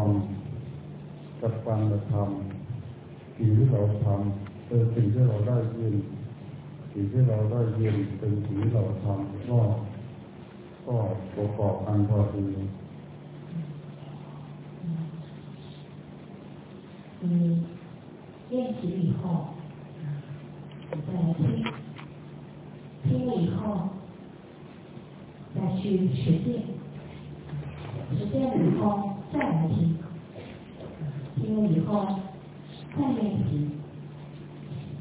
ฟังกับฟังและทำสิ่งที่เราทำเป็นสิ่งที่เราได้ยินสิ่งที่เราได้ยินเป็นสิ่งที่เราทำก็ก็ประกอบกันพอดี嗯，练习以后，你再来听，听了以后，再去实践，实践了以后 再来听，听了以后再练习，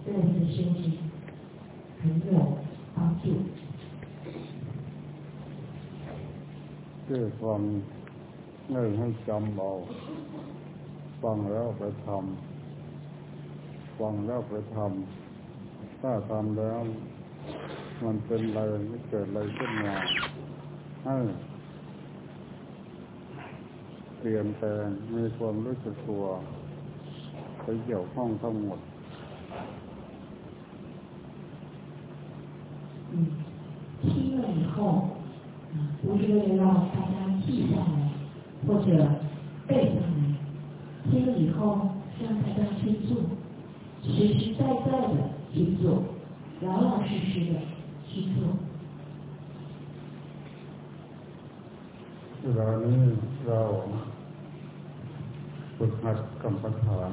对你的修行很有帮助。คือฟังไม่ให้จำเอาฟังแล้วไปทำฟังแล้วไปทำถ้าทำแล้ว มันเป็นอะไรไม่เกิดอะไรขึ้นมาให้ เปลี่ยนแปลงมีความรู้สึกตัวไปเกี่ยวข้องทั้งหมด嗯，听了以后，不是为了让大家记下来或者背下来，听了以后让大家去做，实实在在的去做，老老实实的去做。เวลานี้เราฝึก หัดกรรมฐาน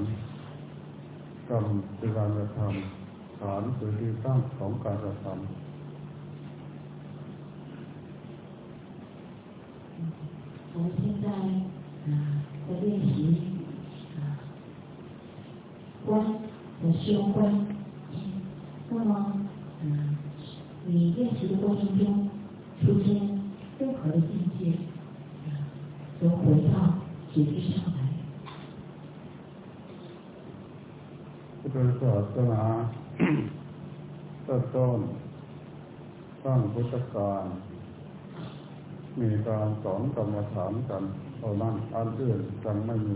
กรรมคือการกระทำฐานคือที่ตั้งของการกระทำ我们现在啊在练习啊观的修观，那么嗯，你练习的过程中出现任何的境界，都回到觉知上 าสนาต้นต้นสร้างพุทธการมีการสอนกรรมฐานกันเท่านั้นอันอื่นยังไม่มี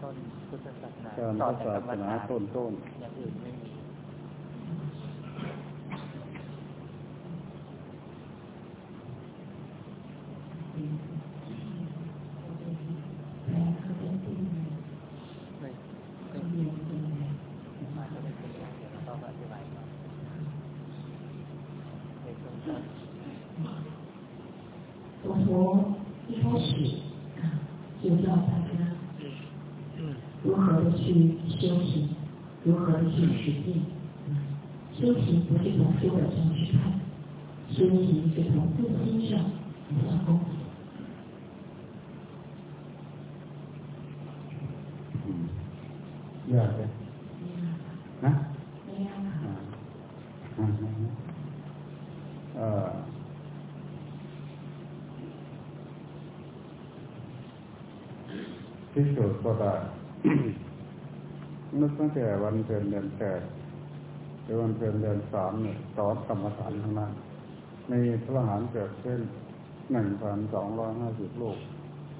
การพุทธจาศาสนาฐานต้น 如何去修行？如何去实践？修行不是从书本上去看，修行是从自心上下功。嗯，第二个。 ตั้งแต่วันเพ็ญเดือนแปดหรือวันเพ็ญเดือนสามเนี่ยสอนกรรมฐานทั้งนั้นมีพระหารเกิดขึ้นหนึ่งพันสองร้อยห้าสิบลูก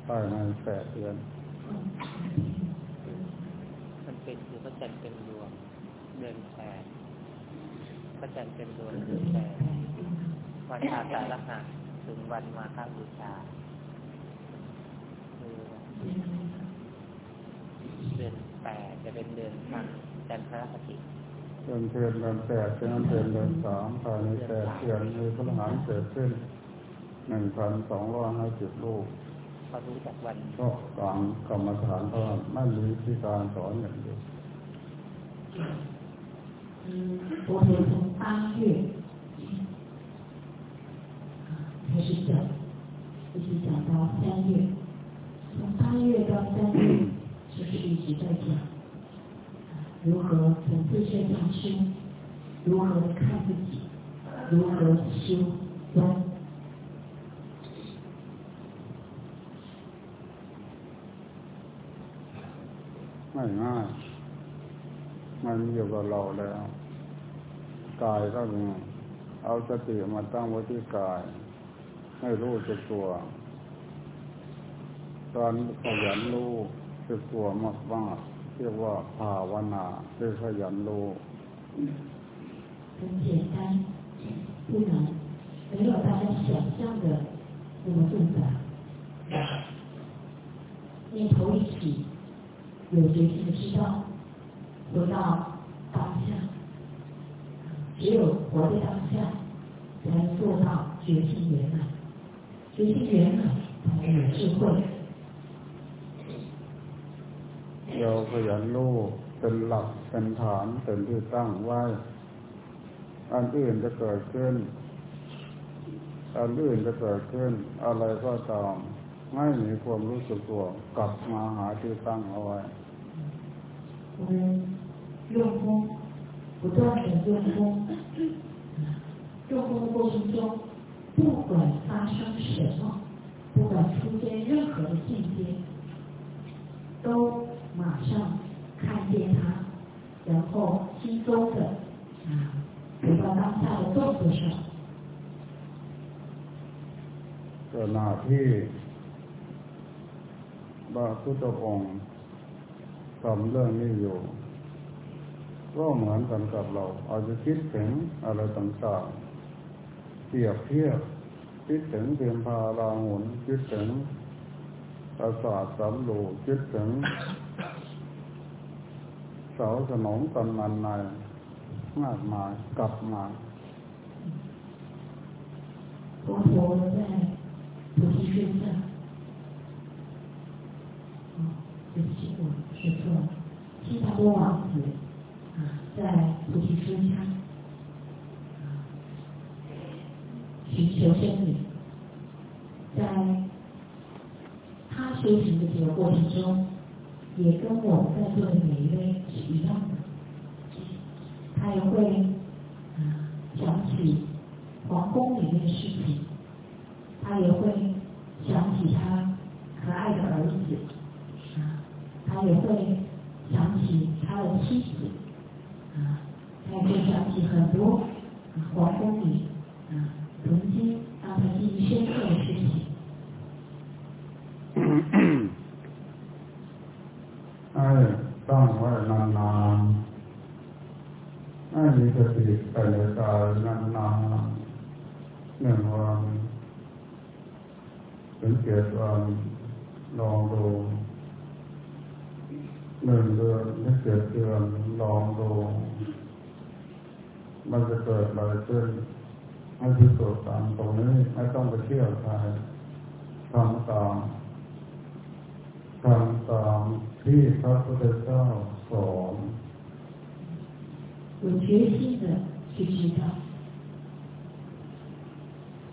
ภายในแปดเดือน มันเป็นคือพระจันทร์เต็มดวงเดือนแปดพระจันทร์เต็มดวงเดือนแปดวันอาสาฬหะถึงวันมาฆบูชาคือ อนแปดจะเป็นเดือนทางจันทรคติ เดือนเพ็ญเดือนแปดเป็นเดือนเดือนสามภายในแปดเดือนมีพระหารเกิดขึ้นหนึ่งพันสองร้อยห้าสิบลูก เขารู้จักวัน ก็กลางกรรมฐานเท่านั้นไม่มีวิธีการสอนอย่างเดียว 嗯，佛陀从八月啊开始讲，一直讲到三月，三 如何从自身上修，如何看自己，如何修观。 ไม่ง่ายมันอยู่กับเราแล้ว กายก็มีเอาสติมาตั้งไว้ที่กาย ให้รู้สึกตัว ตอนขยันรู้ สึกตัวมากมากๆเรียกว่าภาวนาคือขยันรู้ 很简单，不难，没有大家想象的那么复杂。念头一起，有决心的知道，回到当下，只有活在当下，才能做到觉性圆满。觉性圆满，才有智慧。 เราขยันรู้เป็นหลักเป็นฐานเป็นที่ตั้งไว้ อันอื่นจะเกิดขึ้น อันอื่นจะเกิดขึ้น อะไรก็ตามไม่มีความรู้สึกตัวกลับมาหาที่ตั้งเอาไว้ 我们用功，不断的用功，用功的过程中，不管发生什么，不管出现任何的境界，都 马上看见它，然后心中的啊，回到当下的动作上， ขณะที่พระพุทธองค์ทำเรื่องนี้อยู่ ก็เหมือนกันกับเรา อาจจะคิดถึงอะไรต่างๆเปรียบเทียบคิดถึงเพียงพาราหุนคิดถึงประสาทสำโรูคิดถึงเ สาสนองกันนันในมากมายกลับมา 佛陀在菩提树下，哦，对不起，我说错了，悉达多王 สติไปในกายนานๆหนึ่งวันถึงเจ็ดวันลองดูหนึ่งเดือนถึงเจ็ดเดือนลองดูมันจะเกิดอะไรขึ้นให้พิสูจน์ตามตรงนี้ไม่ต้องไปเชื่อใครทำตามทำตามที่พระพุทธเจ้าสอน 有决心的去知道。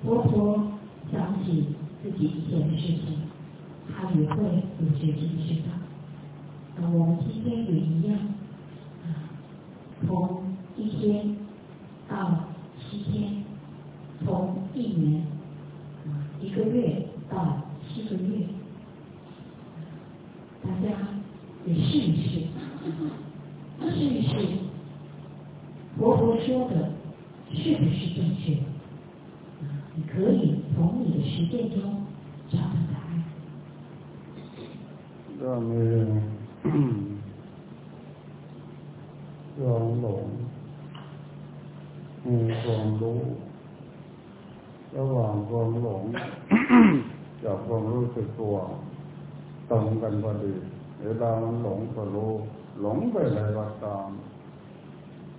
佛陀想起自己以前的事情，他也会有决心知道。那我们今天也一样，从一天到七天，从一年一个月到七个月，大家也试一试，试一试。佛陀说的是不是正确？啊，你可以从你的实践中找到答案。 ก็มี ความหลงมีความรู้ ระหว่างความหลง กับความรู้สึกตัวตรงกันพอดีเวลามันหลงก็รู้ หลงไปอะไรก็ตาม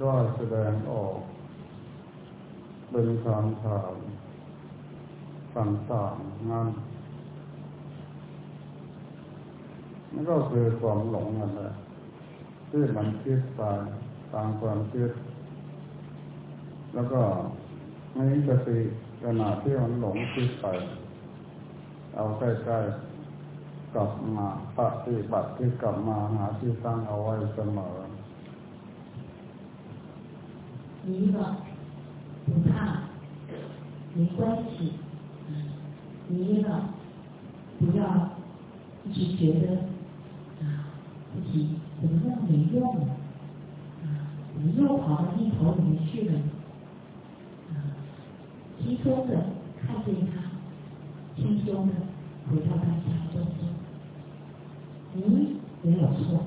ได้แสดงออก เป็นคำถามต่างๆนั้นนั่นก็คือความหลงนั่นแหละที่มันคิดไปตามความคิด แล้วก็ไม่สติขณะที่มันหลงคิดไป เอาใกล้ๆกลับมาปฏิบัติที่กลับมาหาที่ตั้งเอาไว้เสมอ 一个不怕，没关系。你一个不要一直觉得啊自己怎么那么没用啊，怎么又跑到念头里面去了？啊，轻松的看见他，轻松的回到当下中中。你没有错，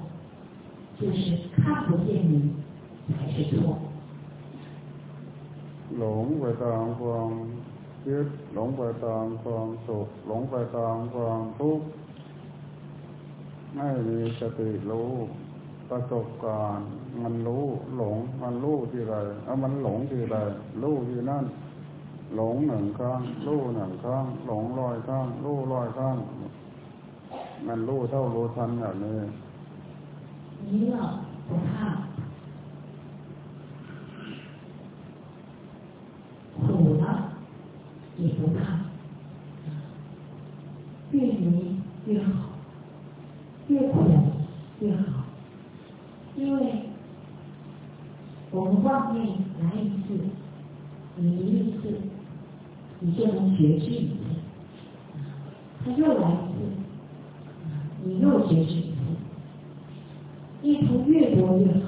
就是 งไปตามความยึดหลงไปตามความสุข หลงไปตามความทุกข์ไม่มีสติรู้ประสบการณ์มันรู้หลงมันรู้ที่ไรเอามันหลงที่ไรรู้ที่นั่น หลงหนึ่งครั้งรู้หนึ่งครั้งหลงลอยครั้งรู้ลอยครั้งมันรู้เท่ารู้ทันแบบนี้นี่แหรอผมค่ะ 也不怕，越迷越好，越苦越好，因为我们妄念来一次，迷一次，你就能觉知一次，他又来一次，你又觉知一次，念头越多越好，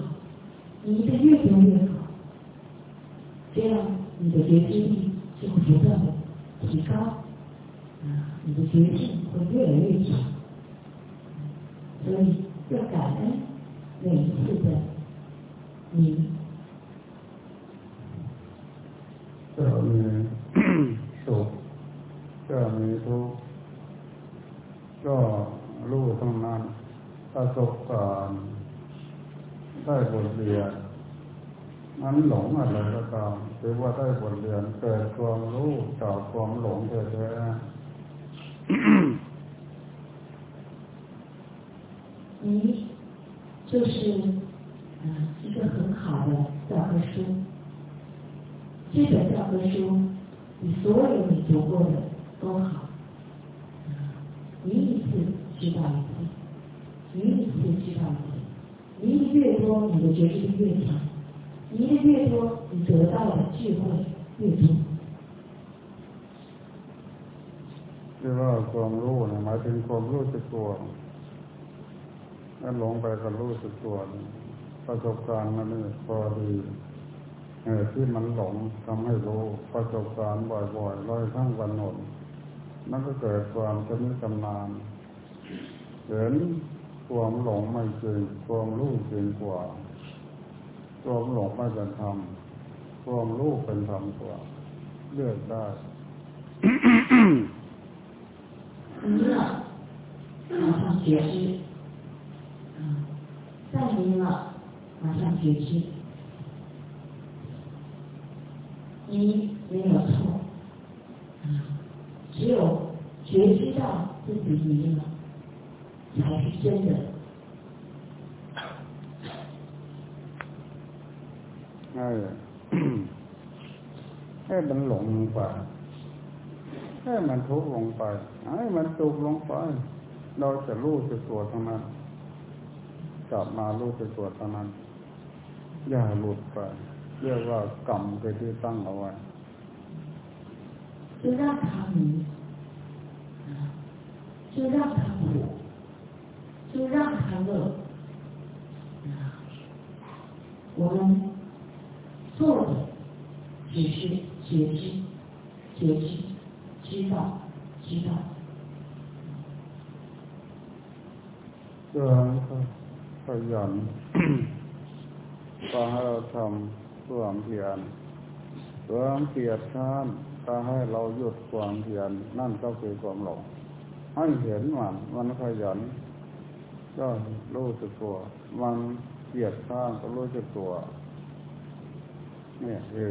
อะไรก็ตามถือว่าได้บทเรียนเกิดความรู้จากความหลงแท้你就是啊一个很好的教科书，这本教科书比所有你读过的都好，你一次知道一次，你一次知道一次，你越多，你的觉知力越强。迷的越多， 你得到的智慧越多。ที่ว่าความรู้เนี่ยหมายถึงความรู้สึกตัวนั่นหลงไปกับรู้สึกตัวประสบการณ์มันนี่พอดีเออที่มันหลงทำให้รู้ประสบการณ์บ่อยๆร้อยครั้งวันหนดนั่นก็เกิดความชำนิชำนาญเห็นความหลงไม่จริงความรู้จริงกว่าความหลงไม่เป็นธรรม ความรู้เป็นธรรมกว่าเลือกได้迷了，马上觉知，再迷了，马上觉知，你没有错，只有觉知到自己迷了，才是真的。 มันหลงลงไปให้มันทุกข์ลงไปให้มันสุขลงไป เราจะรู้สึกตัวเท่านั้นกลับมารู้สึกตัวเท่านั้น อย่าหลุดไปเรียกว่ากรรมคือที่ตั้งเอาไว้就让他迷，就让他苦，就让他乐。我们 是觉知，觉知，知道，知道。ก็ขยันก็ให้เราทำความเพียรความเพียรท่านก็ให้เราหยุดความเพียรนั่นก็คือความหลงให้เห็นมันมันขยันก็รู้สึกตัวมันเกียดข้างก็รู้สึกตัว เนี่ยคือ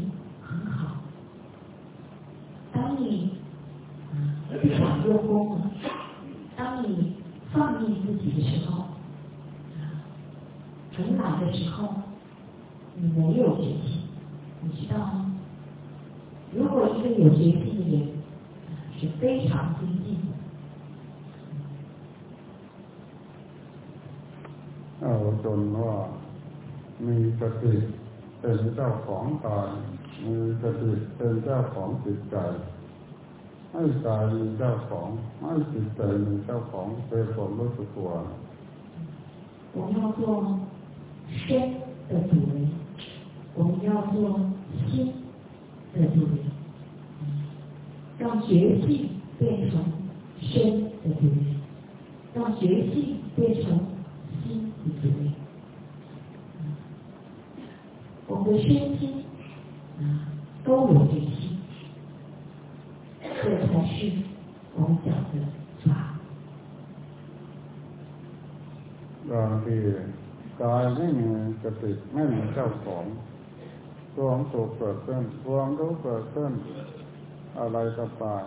有决心的人是非常精进的。 เอาจนว่ามีสติเป็นเจ้าของกายมีสติเป็นเจ้าของจิตใจ ให้กายมีเจ้าของให้จิตใจมีเจ้าของเป็นความรู้สึกตัว 我们要做身的主人，我们要做心的主人， 让觉性变成身的主人，让觉性变成心的主人。我们的身心啊都有觉性，这才是我们讲的法。 บางทีกายไม่มีสติไม่มีเจ้าของความสุขเกิดขึ้นความรู้เกิดขึ้น อะไรก็ตาย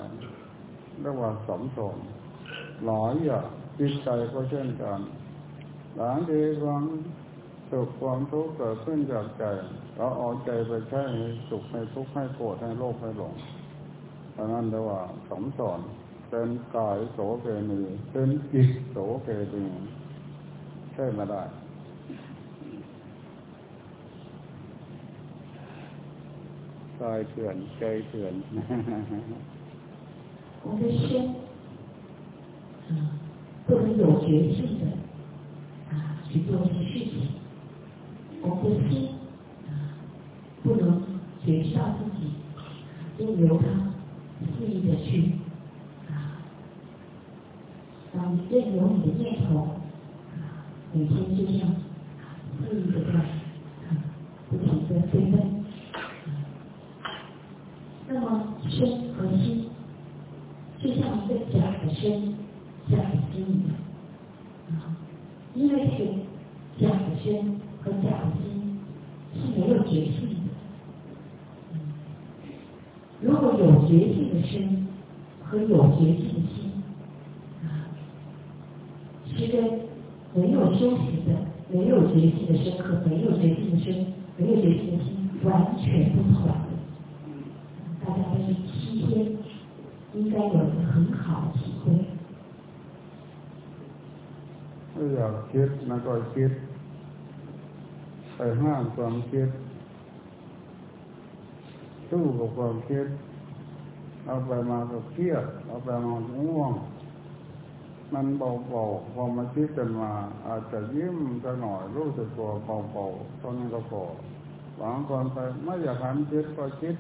เรียกว่าสมสมหลายอย่างจิตใจก็เช่นกันหลังทีความสุขความทุกข์เกิดขึ้นจากใจเราเอาใจไปใช้ให้สุขให้ทุกข์ให้โกรธให้โลภให้หลงเพราะนั้นเรียกว่าสมสอนเป็นกายโสเภณีเป็นจิตโสเภณีใช่ไม่ได้ กายเถื่อนใจเถื่อน 我们的身，啊，不能有决心的啊去做一些事情；我们的心，啊，不能觉知到自己，就由它 性的身和没有觉性的身、没有觉性的心完全不同的。大家在这七天。应该有一个很好的体会。 ไม่อยากคิดมันก็คิดไปห้ามความคิดสู้กับความคิดเอาไปมาก็เครียดเอาไปมาง่วง มันเบาๆพอมาคิดกันมา อาจจะยิ้มจะหน่อยรู้สึกตัวเบาๆตอนนี้ก็พอบางคนไปไม่อยากหันคิดก็คิด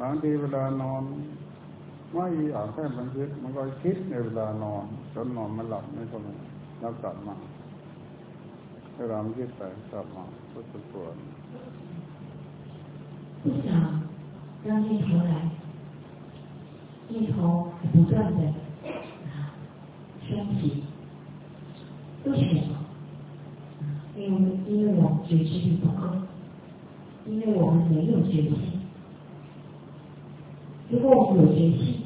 บางทีเวลานอน ไม่อยากให้มันคิดมันก็คิดในเวลานอนจนนอนมันหลับไม่ก็แล้วกลับมาเวลามันคิดไปกลับมารู้สึกตัว 不想让念头来，念头不断的 为我们觉知力不够，因为我们没有觉性。如果我们有决心，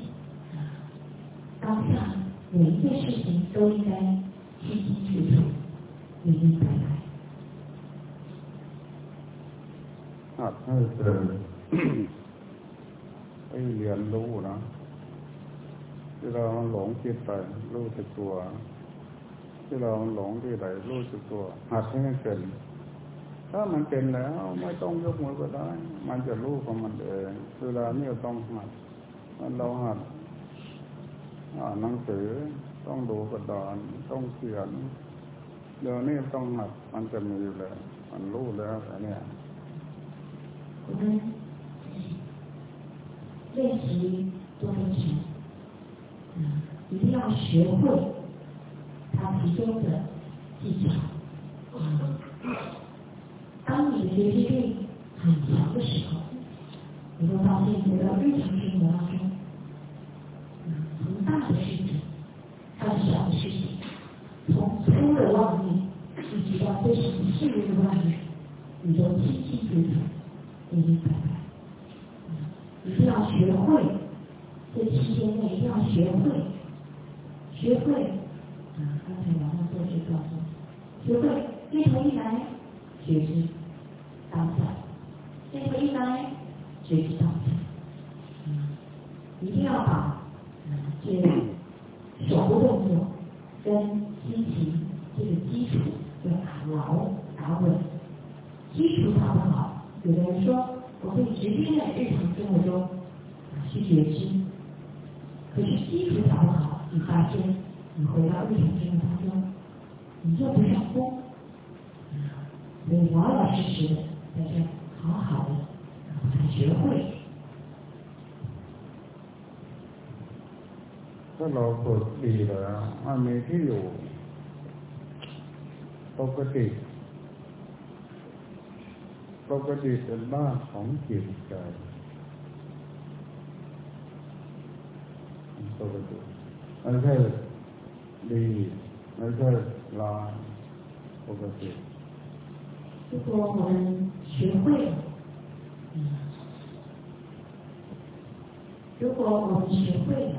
当下每一件事情都应该清清楚楚、明明白白。 หัดให้เจอ ให้เรียนรู้นะที่เราหลงคิดไปรู้สึกตัว ที่เราหลงที่ไหนรู้สึกตัว หัดให้มันเป็น ถ้ามันเป็นแล้วไม่ต้องยกมือก็ได้ มันจะรู้ของมันเองเวลานี้ต้องหัดมันเราหัดอ่านหนังสือต้องดูกระดานต้องเขียนเดี๋ยวนี้ต้องหัด มันจะมีอยู่แล้วมันรู้แล้วอันเนี้ย 我们练习多分禅，嗯，一定要学会 它其中的技巧。 当你的觉知力很强的时候，你会发现你的日常生活当中，从大的事情到小的事情，从粗的妄念一直到非常细微的妄念，你都清清楚楚、明明白白。一定要学会，这期间内一定要学会，学会啊！刚才王上做这告诉，学会念头一来，觉知当下；念头一来，觉知当下。一定要把这手部动作跟心情这个基础要打牢打稳。基础打不好，有的人说我会直接在日常生活中去觉知，可是基础打不好，你发现你回到日常生活当中，你做不上功。所以老老实实的在这好好的才学会。ถ้าเราฝึกดีแล้วมันมีที่อยู่ ปกติปกติเป็นบ้านของจิตใจปกติไม่ใช่ดีไม่ใช่ร้ายปกติ如果我们学会了，如果我们学会了，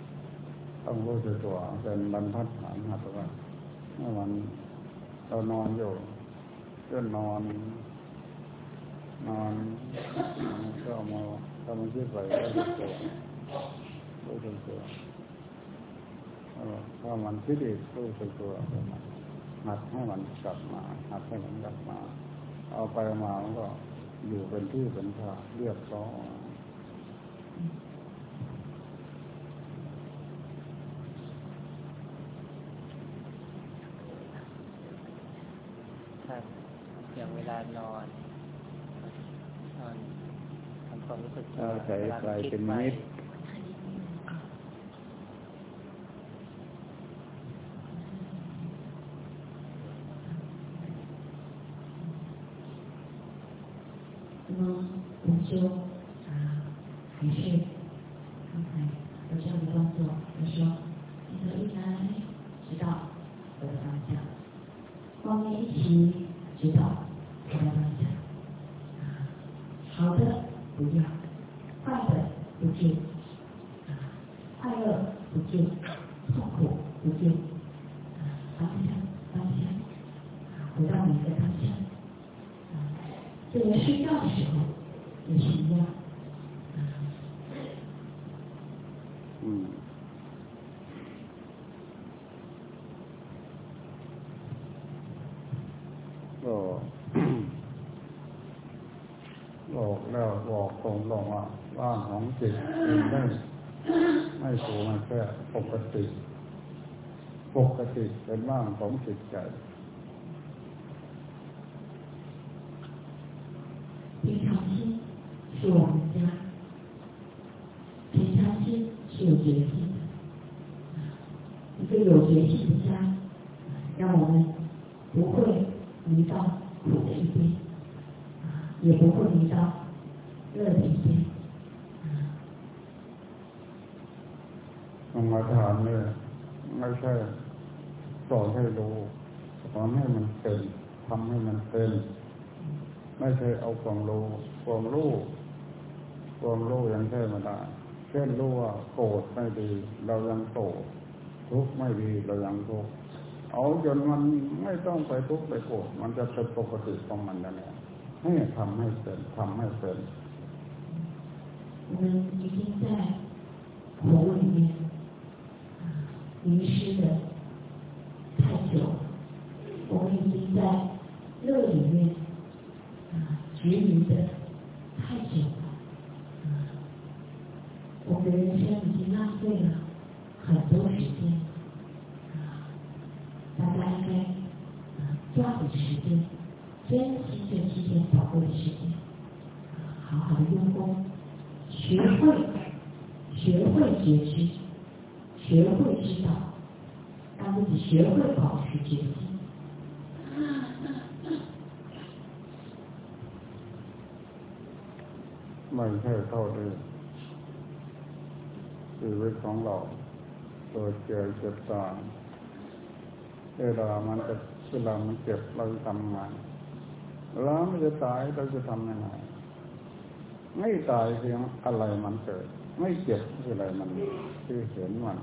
ต้องรู้สึกตัวเป็นบรรทัดฐานหัดว่าเมื่อวันเรานอนอยู่เพื่อนนอน นอนก็มาทำมันคิดไปก็รู้สึกตัวรู้สึกตัวถ้ามันคิดอีกรู้สึกตัวหัดให้มันกลับมาหัดให้มันกลับมา เอาไปมามันก็อยู่เป็นที่เป็นทางเรียบร้อยใส่ใจเป็นมิตร那么我 你的方向。这个睡觉的时候也是一样。จิตเป็นได้ไม่สูงไม่แค่ปกติ ปกติเป็นบ้างของจิตใจ เนี่ยไม่ใช่สอนให้รู้สอนให้มันเป็นทำให้มันเป็น ไม่ใช่เอาความรู้ความรู้ความรู้ยังใช่ไม่ได้เช่นรู้ว่าโกรธไม่ดี เรายังโกรธทุกข์ไม่ดีเรายังทุกข์เอาจนมันไม่ต้องไปทุกข์ไปโกรธมันจะเป็นปกติของมันนั่นแหละให้ทำให้เป็นทำให้เป็น 我们已经在火里面 迷失的太久，我们已经在乐里面啊执迷的太久了，啊，我们的人生已经浪费了很多时间，啊，大家应该啊抓紧时间，珍惜这期间宝贵的时间，啊，好好的用功，学会学会觉知。学会知道，让自己学会保持决心。ไม่ใช่เท่าที่ชีวิตของเราเกิดเจ็บเจ็บตายเวลามันจะเวลามันเจ็บเราจะทำงานเวลามันจะตายเราจะทำยังไงไม่ตายเพียงอะไรมันเกิด ไม่เจ็บคืออะไรมันคือเห็นมัน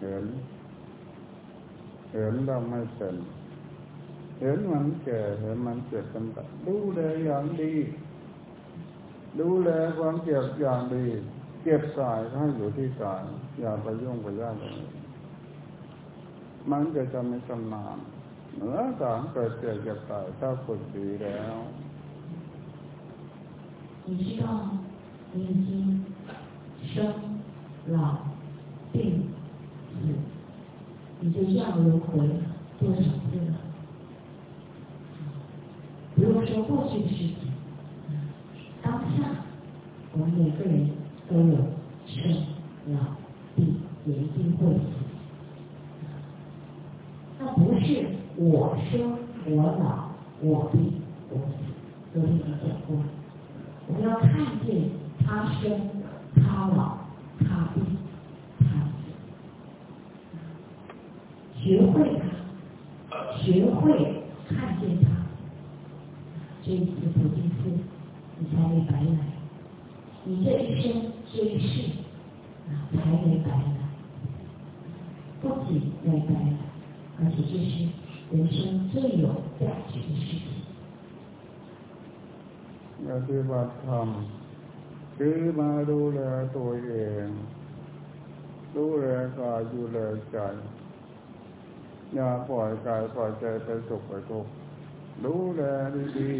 เห็นเห็นเราไม่เป็น เห็นมันแก่เห็นมันเจ็บกันตดูแลอย่างดี ดูแลความเจ็บอย่างดี เก็บกายให้อยู่ที่กายอย่าไปยุ่งไปยากเลยมันจะจะไม่ชำนาญเหนือการเกิดเจ็บเจ็บตายถ้าฝึกดีแล้ว 你知道你已经生老病死， 你就这样轮回了多少次了？不用说过去的事情，当下我们每个人都有生老病，也一定会死。那不是我生我老我病我死，昨天不仅没白来，而且这是人生最有价值的事情。 ปฏิบัติธรรมคือมาดูแลตัวเอง ดูแลกายดูแลใจ อย่าปล่อยกายปล่อยใจไปสุขไปทุกข์ดูแลดี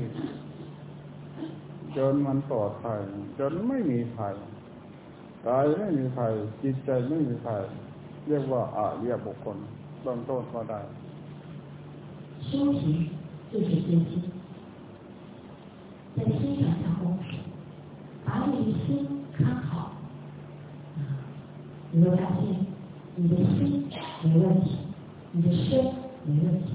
ๆจนมันปลอดภัย จนไม่มีภัยกายไม่มีภัย จิตใจไม่มีภัย เรียกว่าอาเรียบุคคลเบื้องต้นก็ได้ 修行就是决心，在心上下功夫，把你的心看好，啊，你会发现你的心没问题，你的身没问题，